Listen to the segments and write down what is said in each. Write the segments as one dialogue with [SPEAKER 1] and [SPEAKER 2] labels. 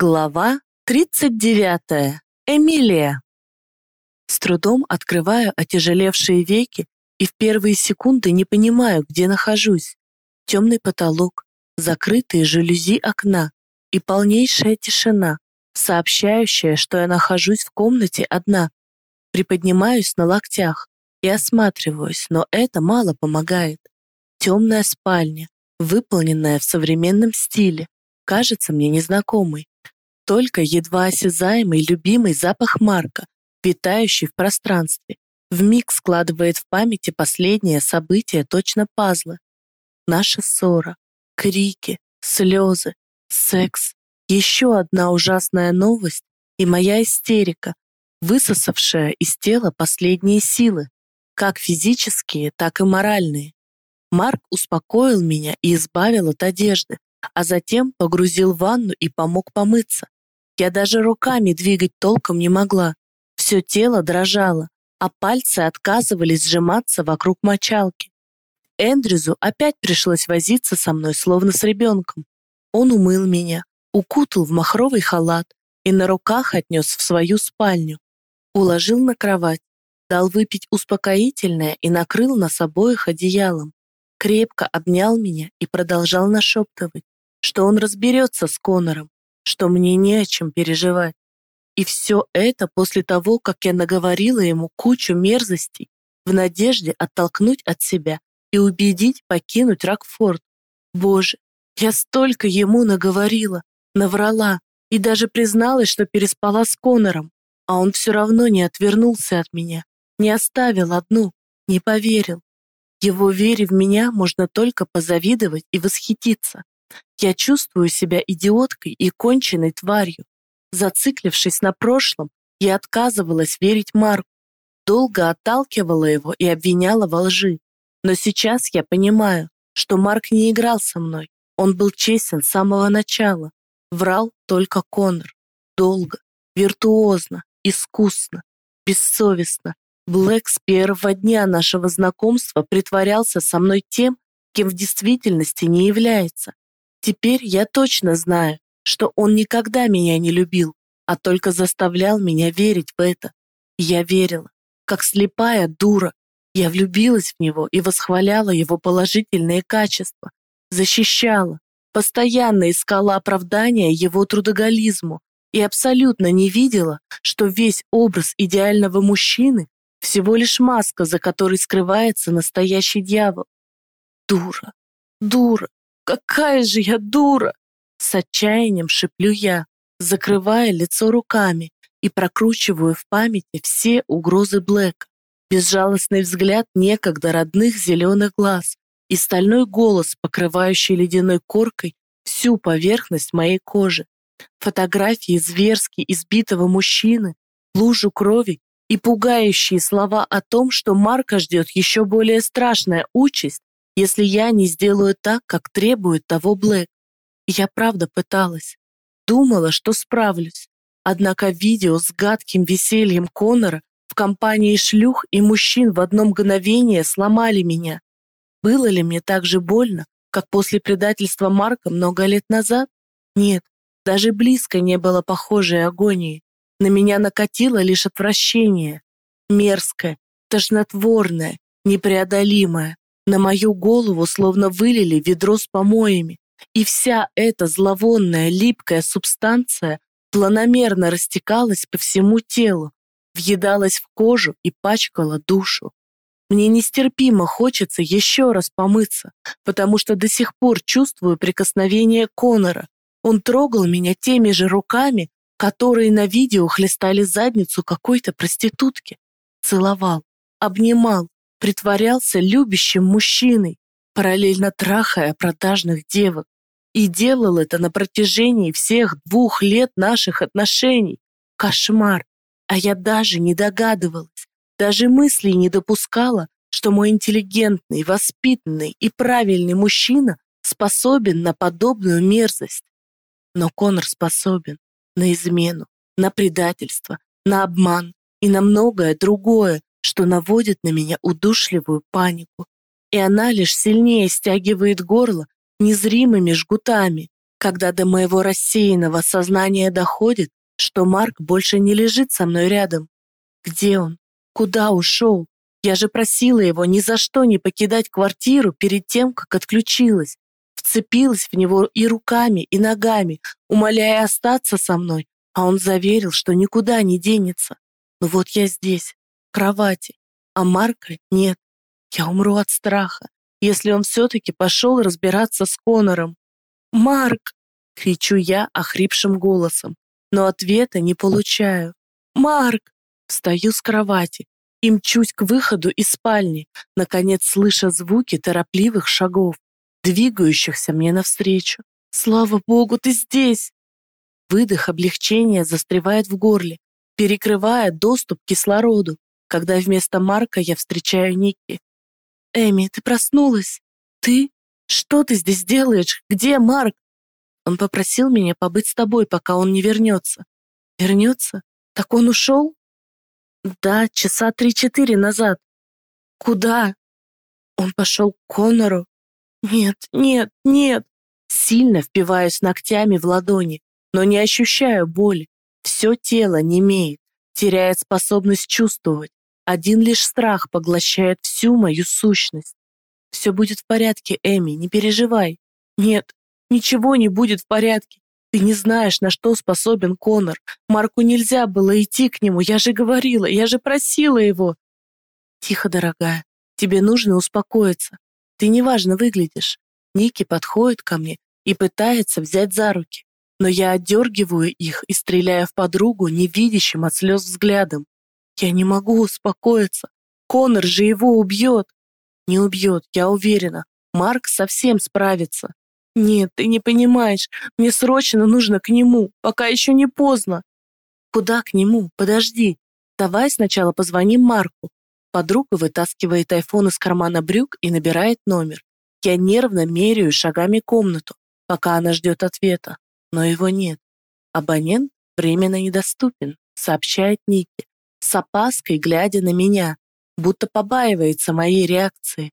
[SPEAKER 1] Глава 39. Эмилия. С трудом открываю отяжелевшие веки и в первые секунды не понимаю, где нахожусь. Темный потолок, закрытые жалюзи окна и полнейшая тишина, сообщающая, что я нахожусь в комнате одна. Приподнимаюсь на локтях и осматриваюсь, но это мало помогает. Темная спальня, выполненная в современном стиле, кажется мне незнакомой только едва осязаемый любимый запах Марка, витающий в пространстве, вмиг складывает в памяти последнее событие точно пазлы. Наша ссора, крики, слезы, секс, еще одна ужасная новость и моя истерика, высосавшая из тела последние силы, как физические, так и моральные. Марк успокоил меня и избавил от одежды, а затем погрузил в ванну и помог помыться. Я даже руками двигать толком не могла. Все тело дрожало, а пальцы отказывались сжиматься вокруг мочалки. Эндрюзу опять пришлось возиться со мной, словно с ребенком. Он умыл меня, укутал в махровый халат и на руках отнес в свою спальню. Уложил на кровать, дал выпить успокоительное и накрыл нас обоих одеялом. Крепко обнял меня и продолжал нашептывать, что он разберется с Конором, что мне не о чем переживать. И все это после того, как я наговорила ему кучу мерзостей в надежде оттолкнуть от себя и убедить покинуть Рокфорд. Боже, я столько ему наговорила, наврала и даже призналась, что переспала с Конором, а он все равно не отвернулся от меня, не оставил одну, не поверил. Его вере в меня можно только позавидовать и восхититься. Я чувствую себя идиоткой и конченной тварью. Зациклившись на прошлом, я отказывалась верить Марку, долго отталкивала его и обвиняла во лжи. Но сейчас я понимаю, что Марк не играл со мной. Он был честен с самого начала. Врал только Конор. Долго, виртуозно, искусно, бессовестно. Блэк с первого дня нашего знакомства притворялся со мной тем, кем в действительности не является. Теперь я точно знаю, что он никогда меня не любил, а только заставлял меня верить в это. Я верила, как слепая дура. Я влюбилась в него и восхваляла его положительные качества, защищала, постоянно искала оправдания его трудоголизму и абсолютно не видела, что весь образ идеального мужчины всего лишь маска, за которой скрывается настоящий дьявол. Дура, дура, Какая же я дура! С отчаянием шеплю я, закрывая лицо руками и прокручиваю в памяти все угрозы Блэка. Безжалостный взгляд некогда родных зеленых глаз и стальной голос, покрывающий ледяной коркой всю поверхность моей кожи. Фотографии зверски избитого мужчины, лужу крови и пугающие слова о том, что Марка ждет еще более страшная участь, если я не сделаю так, как требует того Блэк. Я правда пыталась. Думала, что справлюсь. Однако видео с гадким весельем Конора в компании шлюх и мужчин в одно мгновение сломали меня. Было ли мне так же больно, как после предательства Марка много лет назад? Нет, даже близко не было похожей агонии. На меня накатило лишь отвращение. Мерзкое, тошнотворное, непреодолимое. На мою голову словно вылили ведро с помоями, и вся эта зловонная липкая субстанция планомерно растекалась по всему телу, въедалась в кожу и пачкала душу. Мне нестерпимо хочется еще раз помыться, потому что до сих пор чувствую прикосновение Конора. Он трогал меня теми же руками, которые на видео хлестали задницу какой-то проститутки. Целовал, обнимал, притворялся любящим мужчиной, параллельно трахая продажных девок. И делал это на протяжении всех двух лет наших отношений. Кошмар. А я даже не догадывалась, даже мыслей не допускала, что мой интеллигентный, воспитанный и правильный мужчина способен на подобную мерзость. Но Конор способен на измену, на предательство, на обман и на многое другое, что наводит на меня удушливую панику, и она лишь сильнее стягивает горло незримыми жгутами, Когда до моего рассеянного сознания доходит, что Марк больше не лежит со мной рядом. Где он? Куда ушел? Я же просила его ни за что не покидать квартиру перед тем, как отключилась. Вцепилась в него и руками, и ногами, умоляя остаться со мной, а он заверил, что никуда не денется. Но вот я здесь, кровати, а Марка нет. Я умру от страха, если он все-таки пошел разбираться с Конором. «Марк!» — кричу я охрипшим голосом, но ответа не получаю. «Марк!» Встаю с кровати и мчусь к выходу из спальни, наконец слыша звуки торопливых шагов, двигающихся мне навстречу. «Слава Богу, ты здесь!» Выдох облегчения застревает в горле, перекрывая доступ к кислороду, когда вместо Марка я встречаю Ники. «Эми, ты проснулась? Ты? Что ты здесь делаешь? Где Марк?» Он попросил меня побыть с тобой, пока он не вернется. Вернется? Так он ушел? Да, часа три-четыре назад. Куда? Он пошел к Конору. Нет, нет, нет. Сильно впиваюсь ногтями в ладони, но не ощущаю боли. Все тело немеет, теряет способность чувствовать. Один лишь страх поглощает всю мою сущность. Все будет в порядке, Эми, не переживай. Нет, ничего не будет в порядке. Ты не знаешь, на что способен Конор. Марку нельзя было идти к нему, я же говорила, я же просила его. Тихо, дорогая, тебе нужно успокоиться. Ты неважно выглядишь. Ники подходит ко мне и пытается взять за руки, но я отдергиваю их и стреляю в подругу невидящим от слез взглядом. Я не могу успокоиться. Конор же его убьет. Не убьет, я уверена. Марк совсем справится. Нет, ты не понимаешь. Мне срочно нужно к нему, пока еще не поздно. Куда к нему? Подожди. Давай сначала позвоним Марку. Подруга вытаскивает айфон из кармана брюк и набирает номер. Я нервно меряю шагами комнату, пока она ждет ответа, но его нет. Абонент временно недоступен, сообщает Ники, с опаской глядя на меня, будто побаивается моей реакции.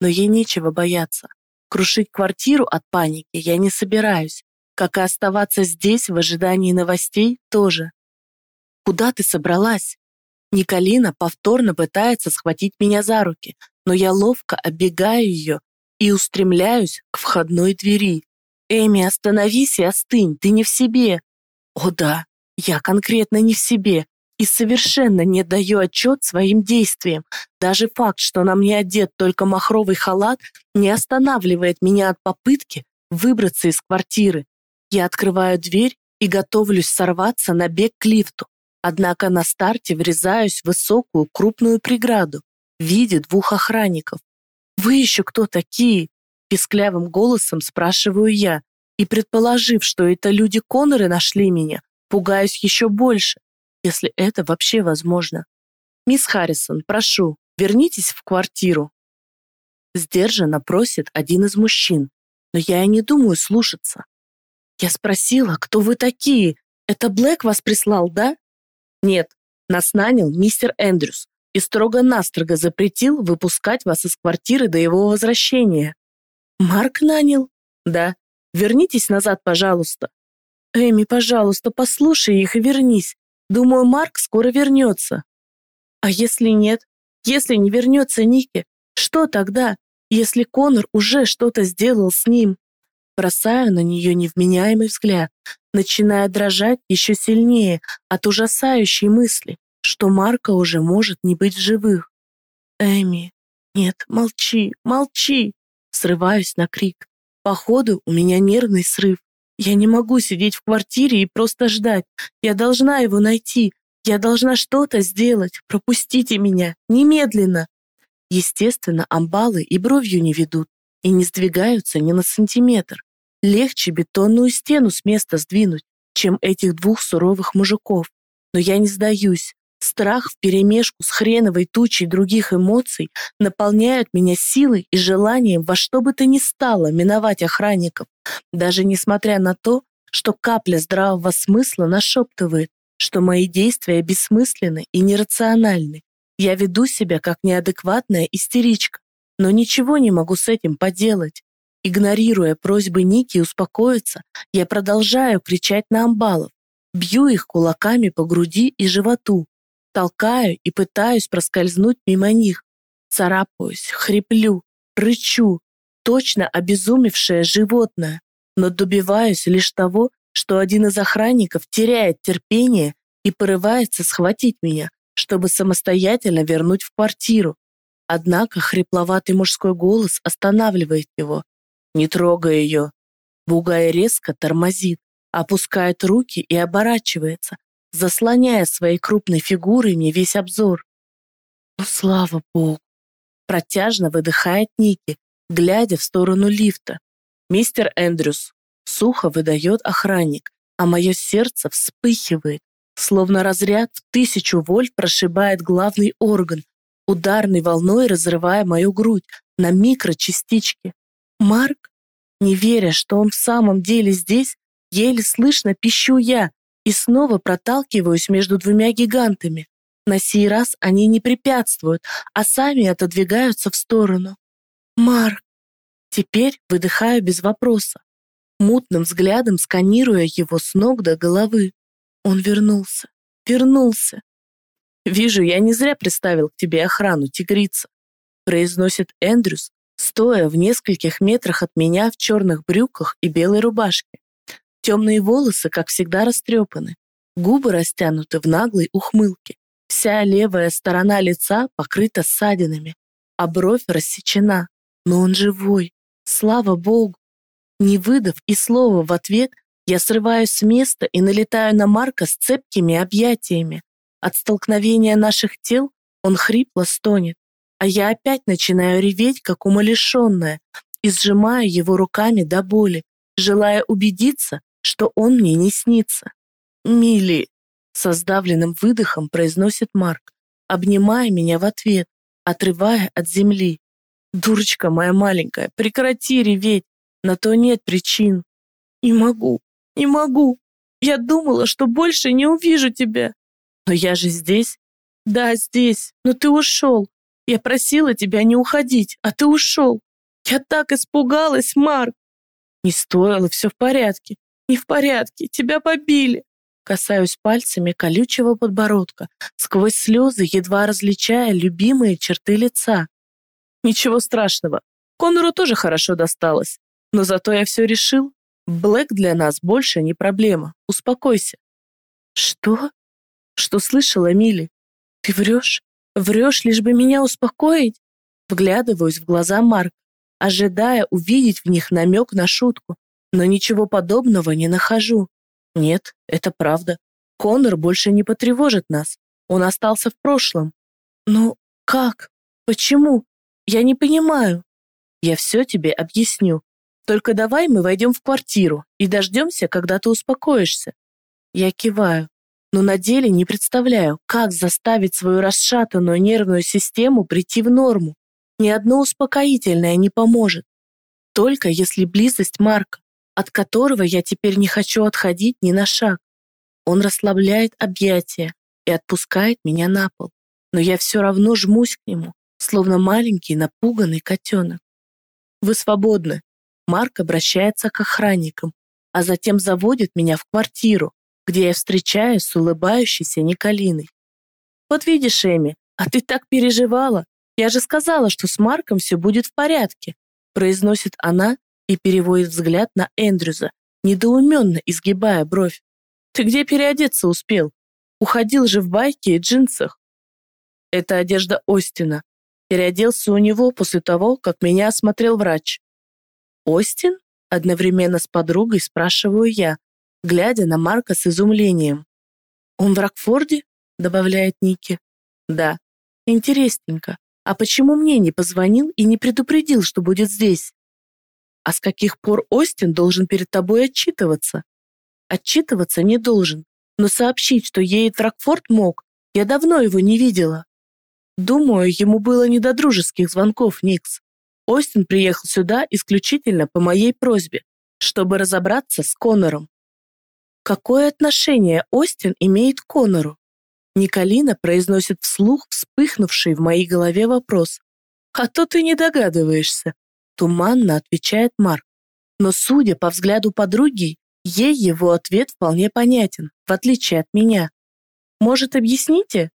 [SPEAKER 1] Но ей нечего бояться. Крушить квартиру от паники я не собираюсь, как и оставаться здесь в ожидании новостей тоже. Куда ты собралась? Николина повторно пытается схватить меня за руки, но я ловко оббегаю ее и устремляюсь к входной двери. «Эми, остановись и остынь, ты не в себе!» «О да, я конкретно не в себе и совершенно не даю отчет своим действиям. Даже факт, что на мне одет только махровый халат, не останавливает меня от попытки выбраться из квартиры. Я открываю дверь и готовлюсь сорваться на бег к лифту. Однако на старте врезаюсь в высокую крупную преграду в виде двух охранников. «Вы еще кто такие?» Писклявым голосом спрашиваю я, и, предположив, что это люди Конноры нашли меня, пугаюсь еще больше если это вообще возможно. «Мисс Харрисон, прошу, вернитесь в квартиру». Сдержанно просит один из мужчин, но я и не думаю слушаться. Я спросила, кто вы такие? Это Блэк вас прислал, да? Нет, нас нанял мистер Эндрюс и строго-настрого запретил выпускать вас из квартиры до его возвращения. Марк нанял? Да. Вернитесь назад, пожалуйста. Эми, пожалуйста, послушай их и вернись. Думаю, Марк скоро вернется. А если нет? Если не вернется Ники, что тогда, если Конор уже что-то сделал с ним? Бросаю на нее невменяемый взгляд, начиная дрожать еще сильнее от ужасающей мысли, что Марка уже может не быть в живых. Эми, нет, молчи, молчи. Срываюсь на крик. Походу, у меня нервный срыв. Я не могу сидеть в квартире и просто ждать. Я должна его найти. Я должна что-то сделать. Пропустите меня. Немедленно. Естественно, амбалы и бровью не ведут и не сдвигаются ни на сантиметр. Легче бетонную стену с места сдвинуть, чем этих двух суровых мужиков. Но я не сдаюсь. Страх вперемешку с хреновой тучей других эмоций наполняют меня силой и желанием во что бы то ни стало миновать охранников, даже несмотря на то, что капля здравого смысла нашептывает, что мои действия бессмысленны и нерациональны. Я веду себя как неадекватная истеричка, но ничего не могу с этим поделать. Игнорируя просьбы Ники успокоиться, я продолжаю кричать на амбалов, бью их кулаками по груди и животу, толкаю и пытаюсь проскользнуть мимо них, царапаюсь, хриплю, рычу, точно обезумевшее животное, но добиваюсь лишь того, что один из охранников теряет терпение и порывается схватить меня, чтобы самостоятельно вернуть в квартиру. Однако хрипловатый мужской голос останавливает его. «Не трогай ее!» Бугай резко тормозит, опускает руки и оборачивается, заслоняя своей крупной фигурой мне весь обзор. «Ну, слава богу!» Протяжно выдыхает Ники, глядя в сторону лифта. «Мистер Эндрюс!» Сухо выдает охранник, а мое сердце вспыхивает, словно разряд в тысячу вольт прошибает главный орган, ударной волной разрывая мою грудь на микрочастички. Марк, не веря, что он в самом деле здесь, еле слышно пищу я и снова проталкиваюсь между двумя гигантами. На сей раз они не препятствуют, а сами отодвигаются в сторону. Марк. Теперь выдыхаю без вопроса, мутным взглядом сканируя его с ног до головы. Он вернулся. Вернулся. «Вижу, я не зря приставил к тебе охрану, тигрица», произносит Эндрюс, стоя в нескольких метрах от меня в черных брюках и белой рубашке. Темные волосы, как всегда, растрепаны, губы растянуты в наглой ухмылке. Вся левая сторона лица покрыта ссадинами, а бровь рассечена. Но он живой, слава богу. Не выдав и слова в ответ, я срываюсь с места и налетаю на Марка с цепкими объятиями. От столкновения наших тел он хрипло стонет, а я опять начинаю реветь, как умалишенная, и сжимаю его руками до боли, желая убедиться, что он мне не снится. «Милли!» — со сдавленным выдохом произносит Марк, обнимая меня в ответ, отрывая от земли. «Дурочка моя маленькая, прекрати реветь, на то нет причин». «Не могу, не могу. Я думала, что больше не увижу тебя. Но я же здесь. Да, здесь. Но ты ушел. Я просила тебя не уходить, а ты ушел. Я так испугалась, Марк. Не стоило, все в порядке. Не в порядке, тебя побили. Касаюсь пальцами колючего подбородка, сквозь слезы, едва различая любимые черты лица. Ничего страшного. Конору тоже хорошо досталось. Но зато я все решил. Блэк для нас больше не проблема. Успокойся. Что? Что слышала, Милли? Ты врешь? Врешь, лишь бы меня успокоить? Вглядываюсь в глаза Марк, ожидая увидеть в них намек на шутку, но ничего подобного не нахожу. Нет, это правда. Конор больше не потревожит нас. Он остался в прошлом. Ну, как? Почему? Я не понимаю. Я все тебе объясню. Только давай мы войдем в квартиру и дождемся, когда ты успокоишься. Я киваю но на деле не представляю, как заставить свою расшатанную нервную систему прийти в норму. Ни одно успокоительное не поможет. Только если близость Марка, от которого я теперь не хочу отходить ни на шаг. Он расслабляет объятия и отпускает меня на пол, но я все равно жмусь к нему, словно маленький напуганный котенок. «Вы свободны». Марк обращается к охранникам, а затем заводит меня в квартиру, где я встречаюсь с улыбающейся Николиной. «Вот видишь, Эми, а ты так переживала. Я же сказала, что с Марком все будет в порядке», произносит она и переводит взгляд на Эндрюза, недоуменно изгибая бровь. «Ты где переодеться успел? Уходил же в байке и джинсах». «Это одежда Остина. Переоделся у него после того, как меня осмотрел врач». «Остин?» Одновременно с подругой спрашиваю я, глядя на Марка с изумлением. «Он в Рокфорде?» — добавляет Ники. «Да. Интересненько. А почему мне не позвонил и не предупредил, что будет здесь? А с каких пор Остин должен перед тобой отчитываться? Отчитываться не должен, но сообщить, что едет в Рокфорд мог. Я давно его не видела. Думаю, ему было не до дружеских звонков, Никс. Остин приехал сюда исключительно по моей просьбе, чтобы разобраться с Конором. Какое отношение Остин имеет к Конору? Николина произносит вслух вспыхнувший в моей голове вопрос. А то ты не догадываешься. Туманно отвечает Марк. Но судя по взгляду подруги, ей его ответ вполне понятен, в отличие от меня. Может, объясните?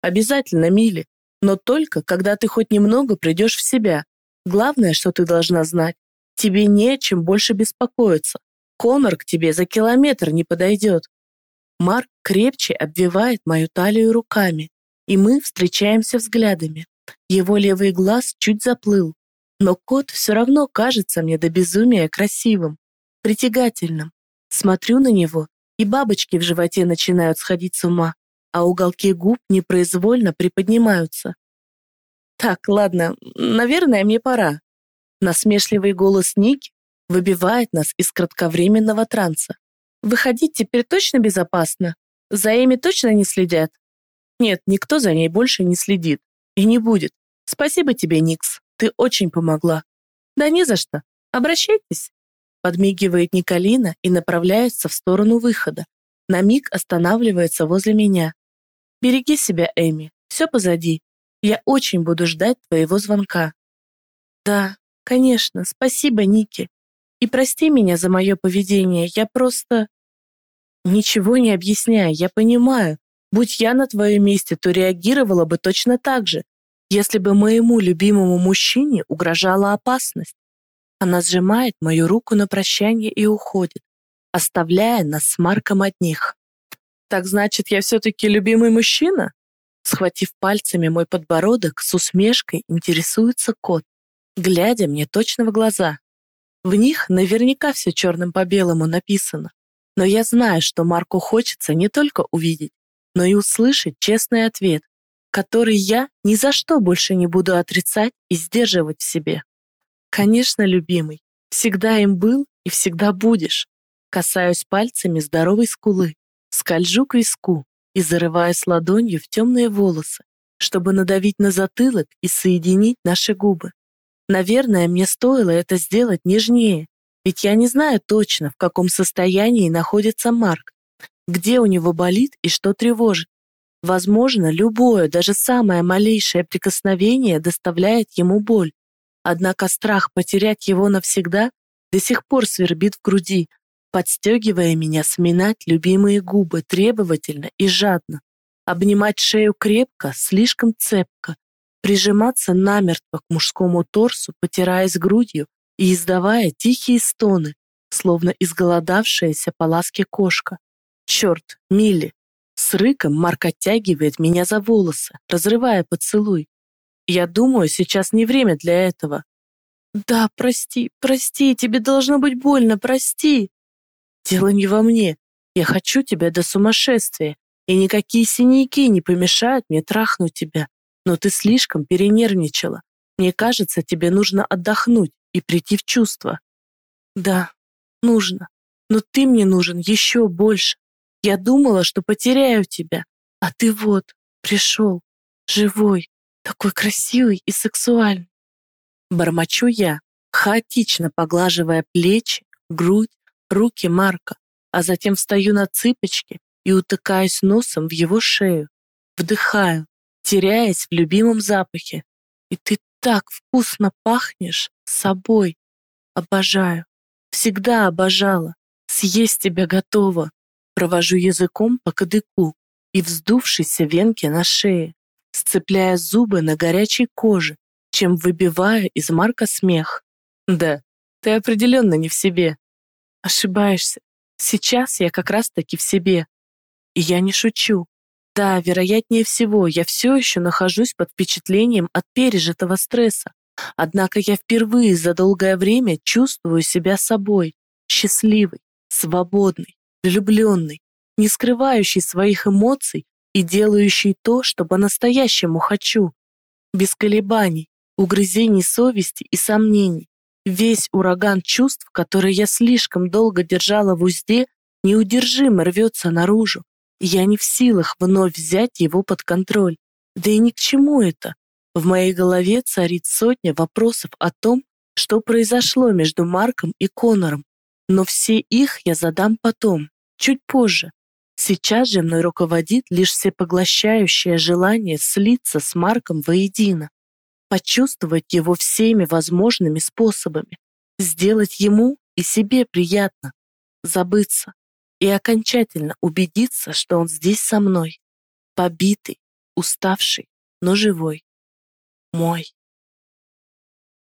[SPEAKER 1] Обязательно, Мили. Но только, когда ты хоть немного придешь в себя. Главное, что ты должна знать, тебе не о чем больше беспокоиться. Конор к тебе за километр не подойдет. Марк крепче обвивает мою талию руками, и мы встречаемся взглядами. Его левый глаз чуть заплыл, но кот все равно кажется мне до безумия красивым, притягательным. Смотрю на него, и бабочки в животе начинают сходить с ума, а уголки губ непроизвольно приподнимаются. Так, ладно, наверное, мне пора. Насмешливый голос Ники выбивает нас из кратковременного транса. Выходить теперь точно безопасно? За Эми точно не следят? Нет, никто за ней больше не следит. И не будет. Спасибо тебе, Никс. Ты очень помогла. Да не за что. Обращайтесь. Подмигивает Николина и направляется в сторону выхода. На миг останавливается возле меня. Береги себя, Эми. Все позади. Я очень буду ждать твоего звонка. Да, конечно. Спасибо, Ники. И прости меня за мое поведение. Я просто... Ничего не объясняю. Я понимаю. Будь я на твоем месте, то реагировала бы точно так же, если бы моему любимому мужчине угрожала опасность. Она сжимает мою руку на прощание и уходит, оставляя нас с Марком одних. Так значит, я все-таки любимый мужчина? Схватив пальцами мой подбородок, с усмешкой интересуется кот, глядя мне точно в глаза. В них наверняка все черным по белому написано. Но я знаю, что Марку хочется не только увидеть, но и услышать честный ответ, который я ни за что больше не буду отрицать и сдерживать в себе. Конечно, любимый, всегда им был и всегда будешь. Касаюсь пальцами здоровой скулы, скольжу к виску и зарываюсь ладонью в темные волосы, чтобы надавить на затылок и соединить наши губы. Наверное, мне стоило это сделать нежнее, ведь я не знаю точно, в каком состоянии находится Марк, где у него болит и что тревожит. Возможно, любое, даже самое малейшее прикосновение доставляет ему боль. Однако страх потерять его навсегда до сих пор свербит в груди, подстегивая меня сминать любимые губы требовательно и жадно, обнимать шею крепко, слишком цепко, прижиматься намертво к мужскому торсу, потираясь грудью и издавая тихие стоны, словно изголодавшаяся по ласке кошка. Черт, Милли, с рыком Марк оттягивает меня за волосы, разрывая поцелуй. Я думаю, сейчас не время для этого. Да, прости, прости, тебе должно быть больно, прости. Дело не во мне. Я хочу тебя до сумасшествия, и никакие синяки не помешают мне трахнуть тебя. Но ты слишком перенервничала. Мне кажется, тебе нужно отдохнуть и прийти в чувство. Да, нужно. Но ты мне нужен еще больше. Я думала, что потеряю тебя, а ты вот, пришел, живой, такой красивый и сексуальный. Бормочу я, хаотично поглаживая плечи, грудь, руки Марка, а затем встаю на цыпочки и утыкаюсь носом в его шею, вдыхаю, теряясь в любимом запахе. И ты так вкусно пахнешь собой. Обожаю, всегда обожала, съесть тебя готова. Провожу языком по кадыку и вздувшейся венке на шее, сцепляя зубы на горячей коже, чем выбиваю из Марка смех. Да, ты определенно не в себе. Ошибаешься. Сейчас я как раз-таки в себе. И я не шучу. Да, вероятнее всего, я все еще нахожусь под впечатлением от пережитого стресса. Однако я впервые за долгое время чувствую себя собой, счастливой, свободной, влюбленный, не скрывающий своих эмоций и делающий то, что по-настоящему хочу, без колебаний, угрызений совести и сомнений. Весь ураган чувств, который я слишком долго держала в узде, неудержимо рвется наружу, и я не в силах вновь взять его под контроль. Да и ни к чему это. В моей голове царит сотня вопросов о том, что произошло между Марком и Конором, но все их я задам потом чуть позже. Сейчас же мной руководит лишь всепоглощающее желание слиться с Марком воедино. почувствовать его всеми возможными способами, сделать ему и себе приятно, забыться и окончательно убедиться, что он здесь со мной, побитый, уставший, но живой. Мой.